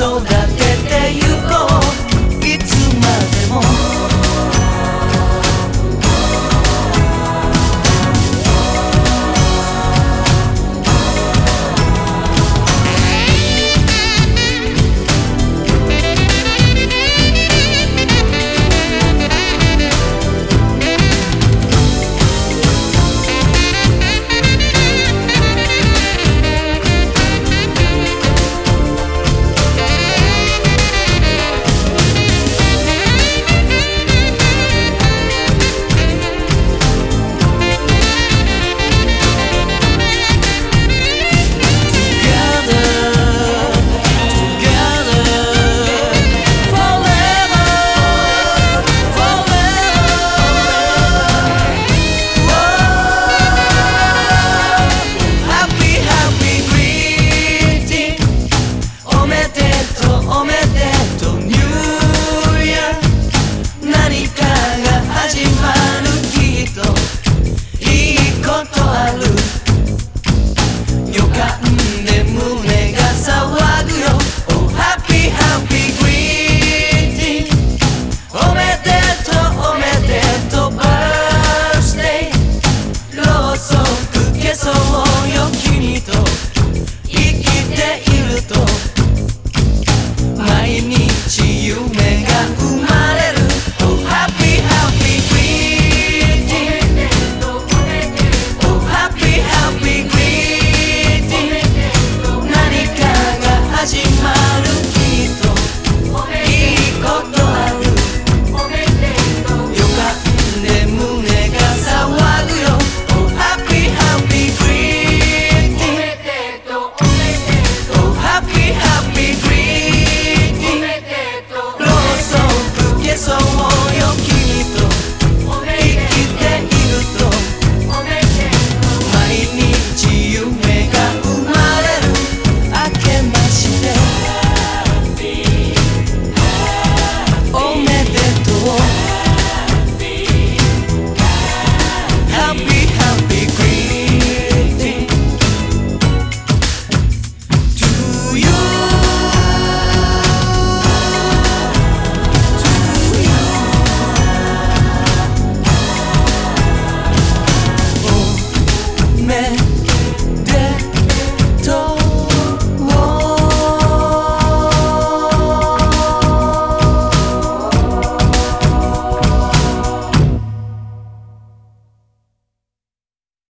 育ててゆこう。いつまでも。to a